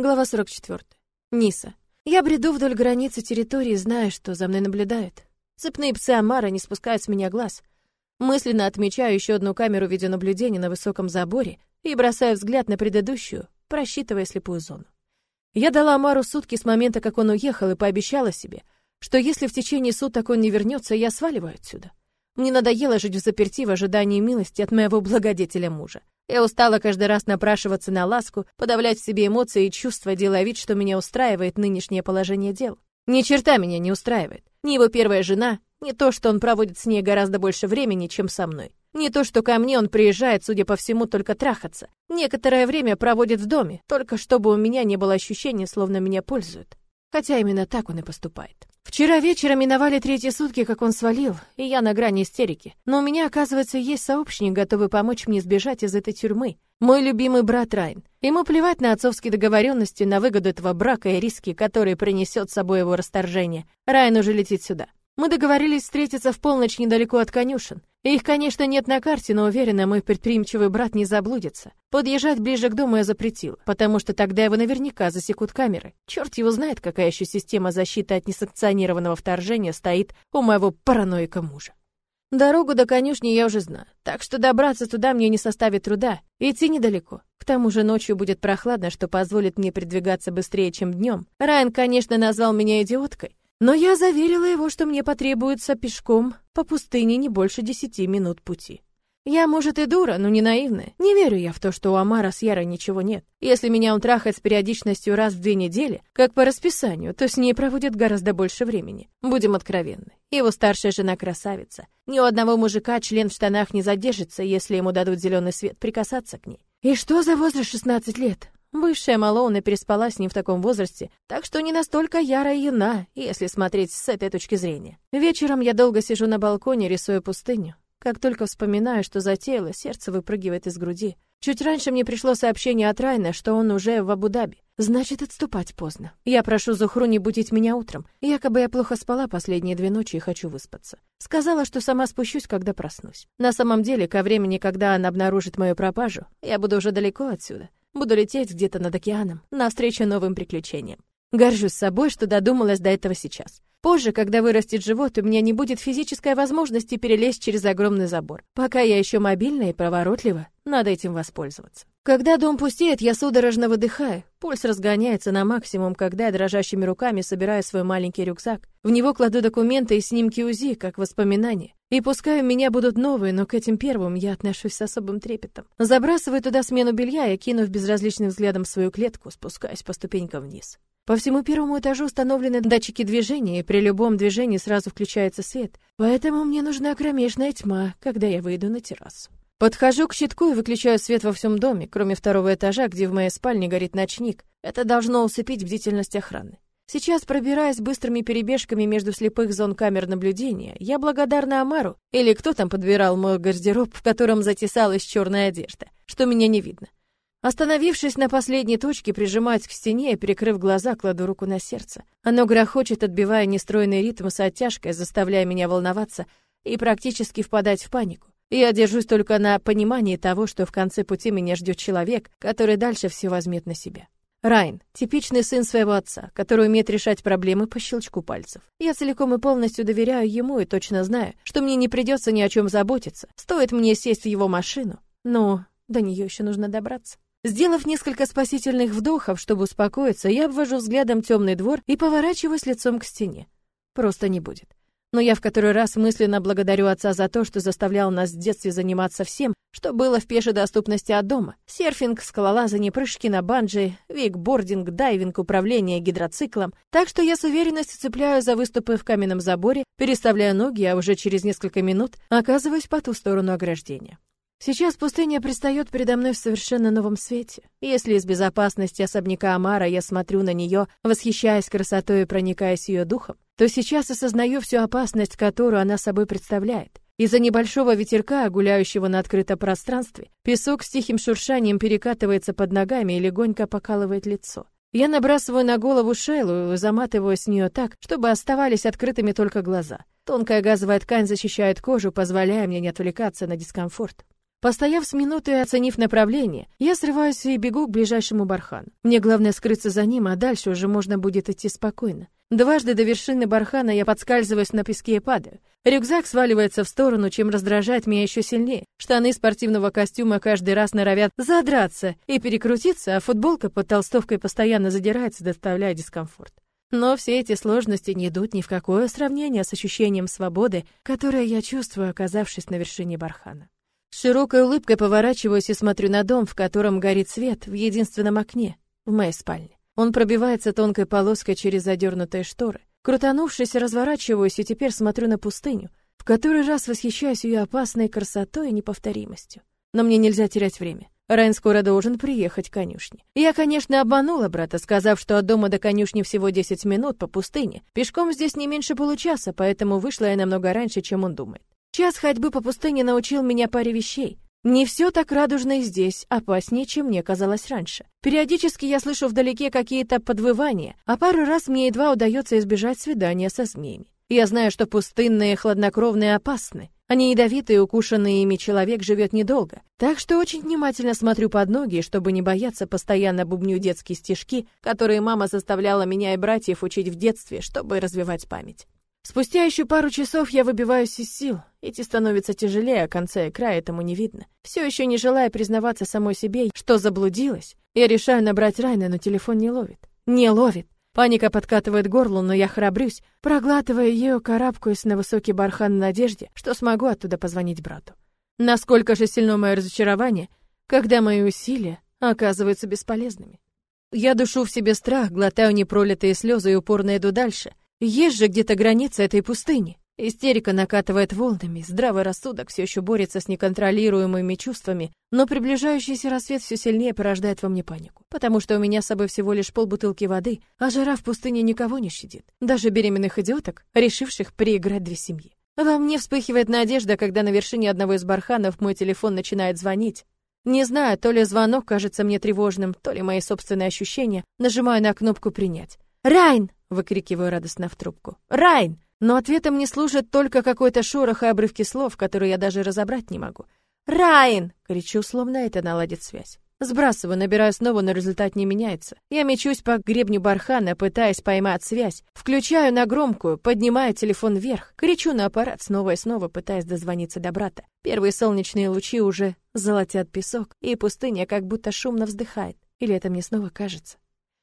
Глава 44. Ниса. Я бреду вдоль границы территории, зная, что за мной наблюдают. Цепные псы Амара не спускают с меня глаз. Мысленно отмечаю еще одну камеру видеонаблюдения на высоком заборе и бросаю взгляд на предыдущую, просчитывая слепую зону. Я дала Амару сутки с момента, как он уехал, и пообещала себе, что если в течение суток он не вернется, я сваливаю отсюда. Мне надоело жить в заперти в ожидании милости от моего благодетеля мужа. Я устала каждый раз напрашиваться на ласку, подавлять в себе эмоции и чувства, делая вид, что меня устраивает нынешнее положение дел. Ни черта меня не устраивает. Ни его первая жена, ни то, что он проводит с ней гораздо больше времени, чем со мной. Не то, что ко мне он приезжает, судя по всему, только трахаться. Некоторое время проводит в доме, только чтобы у меня не было ощущения, словно меня пользуют. Хотя именно так он и поступает. Вчера вечером миновали третьи сутки, как он свалил, и я на грани истерики. Но у меня, оказывается, есть сообщник, готовый помочь мне сбежать из этой тюрьмы. Мой любимый брат Райн. Ему плевать на отцовские договоренности, на выгоду этого брака и риски, которые принесет с собой его расторжение. Райн уже летит сюда. Мы договорились встретиться в полночь недалеко от конюшен. Их, конечно, нет на карте, но уверена, мой предприимчивый брат не заблудится. Подъезжать ближе к дому я запретил, потому что тогда его наверняка засекут камеры. Черт его знает, какая еще система защиты от несанкционированного вторжения стоит у моего параноика мужа. Дорогу до конюшни я уже знаю, так что добраться туда мне не составит труда. Идти недалеко. К тому же ночью будет прохладно, что позволит мне передвигаться быстрее, чем днем. Райан, конечно, назвал меня идиоткой, но я заверила его, что мне потребуется пешком по пустыне не больше десяти минут пути. Я, может, и дура, но не наивная. Не верю я в то, что у Амара с Ярой ничего нет. Если меня он трахает с периодичностью раз в две недели, как по расписанию, то с ней проводит гораздо больше времени. Будем откровенны. Его старшая жена красавица. Ни у одного мужика член в штанах не задержится, если ему дадут зеленый свет прикасаться к ней. И что за возраст 16 лет? Бывшая Малоуна переспала с ним в таком возрасте, так что не настолько ярая юна, если смотреть с этой точки зрения. Вечером я долго сижу на балконе, рисуя пустыню. Как только вспоминаю, что затеяла, сердце выпрыгивает из груди. Чуть раньше мне пришло сообщение от Райна, что он уже в Абу-Даби. Значит, отступать поздно. Я прошу Зухру не будить меня утром. Якобы я плохо спала последние две ночи и хочу выспаться. Сказала, что сама спущусь, когда проснусь. На самом деле, ко времени, когда она обнаружит мою пропажу, я буду уже далеко отсюда. Буду лететь где-то над океаном, навстречу новым приключениям. Горжусь собой, что додумалась до этого сейчас. Позже, когда вырастет живот, у меня не будет физической возможности перелезть через огромный забор. Пока я еще мобильна и проворотлива, надо этим воспользоваться. Когда дом пустеет, я судорожно выдыхаю. Пульс разгоняется на максимум, когда я дрожащими руками собираю свой маленький рюкзак. В него кладу документы и снимки УЗИ, как воспоминания. И пускай у меня будут новые, но к этим первым я отношусь с особым трепетом. Забрасываю туда смену белья и, кинув безразличным взглядом свою клетку, спускаюсь по ступенькам вниз. По всему первому этажу установлены датчики движения, и при любом движении сразу включается свет, поэтому мне нужна кромешная тьма, когда я выйду на террасу. Подхожу к щитку и выключаю свет во всем доме, кроме второго этажа, где в моей спальне горит ночник. Это должно усыпить бдительность охраны. Сейчас, пробираясь быстрыми перебежками между слепых зон камер наблюдения, я благодарна Амару, или кто там подбирал мой гардероб, в котором затесалась черная одежда, что меня не видно. Остановившись на последней точке, прижимаюсь к стене и, перекрыв глаза, кладу руку на сердце. Оно грохочет, отбивая нестройный ритм с оттяжкой, заставляя меня волноваться и практически впадать в панику. Я держусь только на понимании того, что в конце пути меня ждет человек, который дальше все возьмет на себя. Райн — типичный сын своего отца, который умеет решать проблемы по щелчку пальцев. Я целиком и полностью доверяю ему и точно знаю, что мне не придется ни о чем заботиться. Стоит мне сесть в его машину, но до нее еще нужно добраться. Сделав несколько спасительных вдохов, чтобы успокоиться, я обвожу взглядом темный двор и поворачиваюсь лицом к стене. Просто не будет. Но я в который раз мысленно благодарю отца за то, что заставлял нас в детстве заниматься всем, что было в пешей доступности от дома. Серфинг, скалолазание, прыжки на банджи, вейкбординг, дайвинг, управление гидроциклом. Так что я с уверенностью цепляю за выступы в каменном заборе, переставляю ноги, а уже через несколько минут оказываюсь по ту сторону ограждения. Сейчас пустыня предстает передо мной в совершенно новом свете. Если из безопасности особняка Амара я смотрю на нее, восхищаясь красотой и проникаясь ее духом, то сейчас осознаю всю опасность, которую она собой представляет. Из-за небольшого ветерка, гуляющего на открытом пространстве, песок с тихим шуршанием перекатывается под ногами и легонько покалывает лицо. Я набрасываю на голову шейлу и заматываю с нее так, чтобы оставались открытыми только глаза. Тонкая газовая ткань защищает кожу, позволяя мне не отвлекаться на дискомфорт. Постояв с минуты и оценив направление, я срываюсь и бегу к ближайшему бархану. Мне главное скрыться за ним, а дальше уже можно будет идти спокойно. Дважды до вершины бархана я подскальзываюсь на песке и падаю. Рюкзак сваливается в сторону, чем раздражает меня еще сильнее. Штаны спортивного костюма каждый раз норовят задраться и перекрутиться, а футболка под толстовкой постоянно задирается, доставляя дискомфорт. Но все эти сложности не идут ни в какое сравнение с ощущением свободы, которое я чувствую, оказавшись на вершине бархана. С широкой улыбкой поворачиваюсь и смотрю на дом, в котором горит свет в единственном окне, в моей спальне. Он пробивается тонкой полоской через задернутые шторы. Крутанувшись, разворачиваюсь и теперь смотрю на пустыню, в который раз восхищаюсь ее опасной красотой и неповторимостью. Но мне нельзя терять время. Райн скоро должен приехать к конюшне. Я, конечно, обманула брата, сказав, что от дома до конюшни всего 10 минут по пустыне. Пешком здесь не меньше получаса, поэтому вышла я намного раньше, чем он думает. Час ходьбы по пустыне научил меня паре вещей. Не все так радужно и здесь, опаснее, чем мне казалось раньше. Периодически я слышу вдалеке какие-то подвывания, а пару раз мне едва удается избежать свидания со змеями. Я знаю, что пустынные хладнокровные опасны, они ядовитые, укушенный ими человек живет недолго. Так что очень внимательно смотрю под ноги, чтобы не бояться, постоянно бубню детские стишки, которые мама заставляла меня и братьев учить в детстве, чтобы развивать память. Спустя еще пару часов я выбиваюсь из сил. Идти становится тяжелее, а конца и края этому не видно. Все еще не желая признаваться самой себе, что заблудилась, я решаю набрать Райна, но телефон не ловит. Не ловит. Паника подкатывает горло, но я храбрюсь, проглатывая ее, карабкаюсь на высокий бархан надежде, что смогу оттуда позвонить брату. Насколько же сильно мое разочарование, когда мои усилия оказываются бесполезными. Я душу в себе страх, глотаю непролитые слезы и упорно иду дальше. Есть же где-то граница этой пустыни. Истерика накатывает волнами, здравый рассудок все еще борется с неконтролируемыми чувствами, но приближающийся рассвет все сильнее порождает во мне панику, потому что у меня с собой всего лишь полбутылки воды, а жара в пустыне никого не щадит, даже беременных идиоток, решивших переиграть две семьи. Во мне вспыхивает надежда, когда на вершине одного из барханов мой телефон начинает звонить. Не знаю, то ли звонок кажется мне тревожным, то ли мои собственные ощущения, нажимаю на кнопку «Принять». «Райн!» — выкрикиваю радостно в трубку. «Райн!» Но ответом не служит только какой-то шорох и обрывки слов, которые я даже разобрать не могу. «Райан!» — кричу, словно это наладит связь. Сбрасываю, набираю снова, но результат не меняется. Я мечусь по гребню бархана, пытаясь поймать связь. Включаю на громкую, поднимаю телефон вверх, кричу на аппарат снова и снова, пытаясь дозвониться до брата. Первые солнечные лучи уже золотят песок, и пустыня как будто шумно вздыхает. Или это мне снова кажется?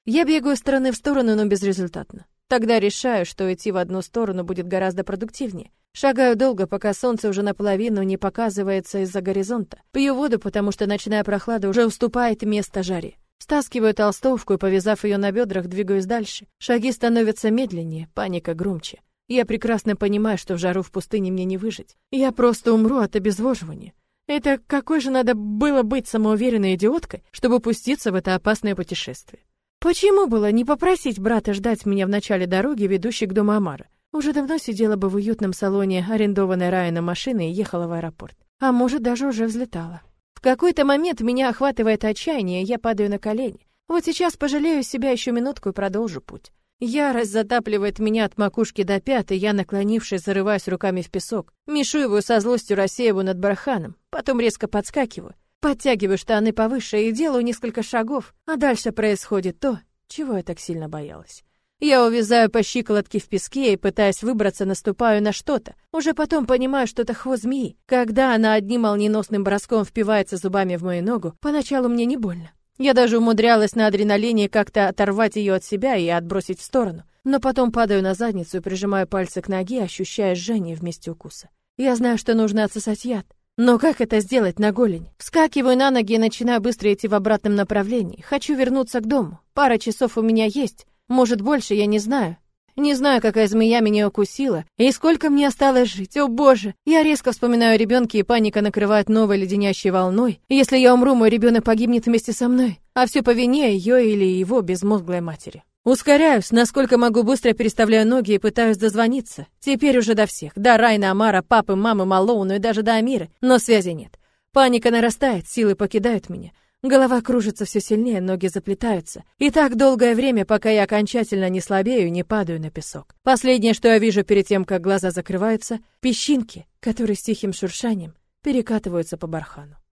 Я бегаю из стороны в сторону, но безрезультатно. Тогда решаю, что идти в одну сторону будет гораздо продуктивнее. Шагаю долго, пока солнце уже наполовину не показывается из-за горизонта. Пью воду, потому что ночная прохлада уже уступает место жаре. Стаскиваю толстовку и, повязав ее на бедрах, двигаюсь дальше. Шаги становятся медленнее, паника громче. Я прекрасно понимаю, что в жару в пустыне мне не выжить. Я просто умру от обезвоживания. Это какой же надо было быть самоуверенной идиоткой, чтобы пуститься в это опасное путешествие? Почему было не попросить брата ждать меня в начале дороги, ведущей к дому Амара? Уже давно сидела бы в уютном салоне арендованной Райана машины и ехала в аэропорт. А может, даже уже взлетала. В какой-то момент меня охватывает отчаяние, я падаю на колени. Вот сейчас пожалею себя еще минутку и продолжу путь. Ярость затапливает меня от макушки до пят, и я, наклонившись, зарываюсь руками в песок. Мишу его со злостью рассеиваю над барханом, потом резко подскакиваю. Подтягиваю штаны повыше и делаю несколько шагов, а дальше происходит то, чего я так сильно боялась. Я увязаю по щиколотке в песке и, пытаясь выбраться, наступаю на что-то. Уже потом понимаю, что это хвост змеи. Когда она одним молниеносным броском впивается зубами в мою ногу, поначалу мне не больно. Я даже умудрялась на адреналине как-то оторвать ее от себя и отбросить в сторону. Но потом падаю на задницу и прижимаю пальцы к ноге, ощущая жжение вместе укуса. Я знаю, что нужно отсосать яд, но как это сделать на голень? Вскакиваю на ноги и начинаю быстро идти в обратном направлении. Хочу вернуться к дому. Пара часов у меня есть. Может, больше, я не знаю. Не знаю, какая змея меня укусила, и сколько мне осталось жить. О, боже! Я резко вспоминаю о и паника накрывает новой леденящей волной. Если я умру, мой ребенок погибнет вместе со мной, а все по вине ее или его безмозглой матери. Ускоряюсь, насколько могу быстро переставляю ноги и пытаюсь дозвониться. Теперь уже до всех. До Райна, Амара, папы, мамы, Малоуну и даже до Амиры. Но связи нет. Паника нарастает, силы покидают меня. Голова кружится все сильнее, ноги заплетаются. И так долгое время, пока я окончательно не слабею не падаю на песок. Последнее, что я вижу перед тем, как глаза закрываются, песчинки, которые с тихим шуршанием перекатываются по бархану.